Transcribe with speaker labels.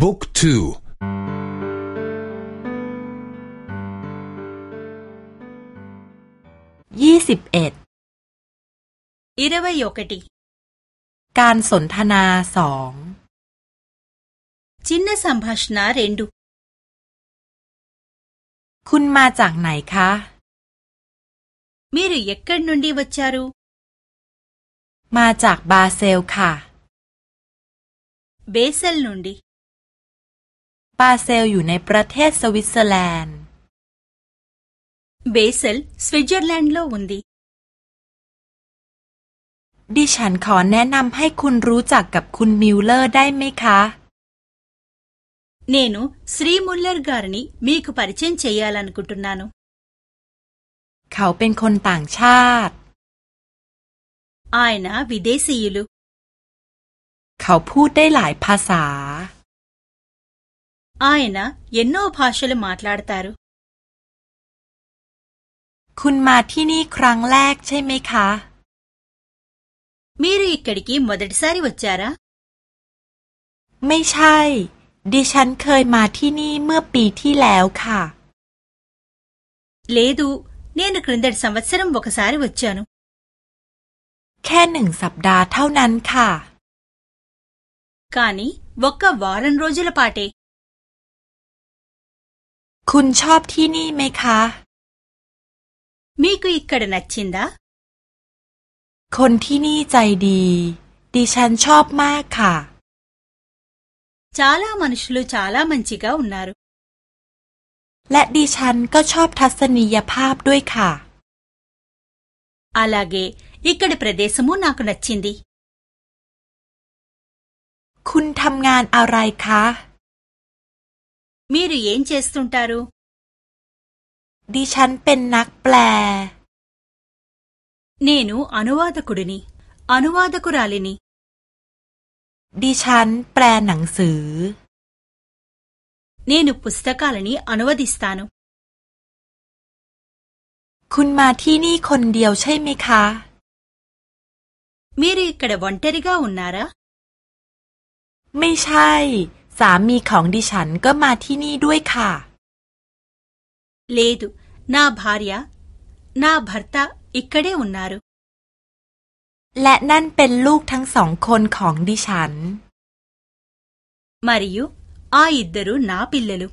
Speaker 1: บุ๊กทู
Speaker 2: ยี่สิบเอ็ด
Speaker 3: อิรวัยกติ
Speaker 2: การสนทนาสอง
Speaker 3: จินนสัมภาษณาเรนดู
Speaker 2: คุณมาจากไหนคะ
Speaker 3: มีรุยักกันนุนดีวัชารุ
Speaker 2: มาจากบาเซลค่ะ
Speaker 3: బేసెల్ నుండి
Speaker 2: บาเซลอยู่ในประเทศสวิตเซอร์แลนด์
Speaker 3: Basel Switzerland లో ఉంది ดิ
Speaker 2: ฉันขอแนะนำให้คุณรู้จักกับคุณมิลเลอร์ได้ไหมคะ
Speaker 3: నేను శ్రీ ముల్లర్ గారిని మీకు పరిచయం చేయాలనుకుంటున్నాను
Speaker 2: เขาเป็นคนต่างชาติ
Speaker 3: อายนะวิเดซียุลุ
Speaker 2: เขาพูดได้หลายภาษา
Speaker 3: ఆయన ఎన్నో భాషలు మాట్లాడతారు
Speaker 2: คุณมาที่นี่ครั้งแรกใช่ไหมคะ
Speaker 3: మీరు ఇక్కడికి మొదటిసారి వచ్చారా
Speaker 2: ไม่ใช่ ดิฉันเคยมาที่นี่เมื่อปีที่แล้วค่ะ
Speaker 3: లేదు నేను క్రిందటి సంవత్సరం ఒకసారి వచ్చాను
Speaker 2: แค่หนึ่งสัปดาห์เท่านั้นค่ะ
Speaker 3: కాని ఒక్క వారం రోజుల పాటే
Speaker 2: คุณชอบที่นี่ไหมคะ
Speaker 3: మీకు ఇక్కడ నచ్చిందా
Speaker 2: คนที่นี่ใจดี ดิฉันชอบมากค่ะ
Speaker 3: చాలా మనుషులు చాలా మంచిగా ఉన్నారు
Speaker 2: และดิฉันก็ชอบทัศนียภาพด้วยค่ะ
Speaker 3: అలాగే ఇక్కడి ప్రదేశము నాకు నచ్చింది
Speaker 2: คุณทำงานอะไรคะ
Speaker 3: మీరు ఏం చేస్తుంటారు
Speaker 2: ดิฉันเป็นนักแปล
Speaker 3: నేను అనువాదకుడిని అనువాదకురాలిని
Speaker 2: ดิฉันแปลหนังสือ
Speaker 3: నేను పుస్తకాలని అనువదిస్తాను
Speaker 2: คุณมาที่นี่คนเดียวใช่ไหมคะ
Speaker 3: మీరు ఇక్కడ ఒంటరిగా ఉన్నారా
Speaker 2: ไม่ใช่ ส ามีของดิฉันก็มาที่นี่ด้วยค่ะ
Speaker 3: లేదు నా భార్య నా భర్త ఇక్కడే ఉన్నారు
Speaker 2: และนั่นเป็นลูกทั้งสองคนของดิฉัน
Speaker 3: మరియు ఆ ఇద్దరు నా పిల్లలు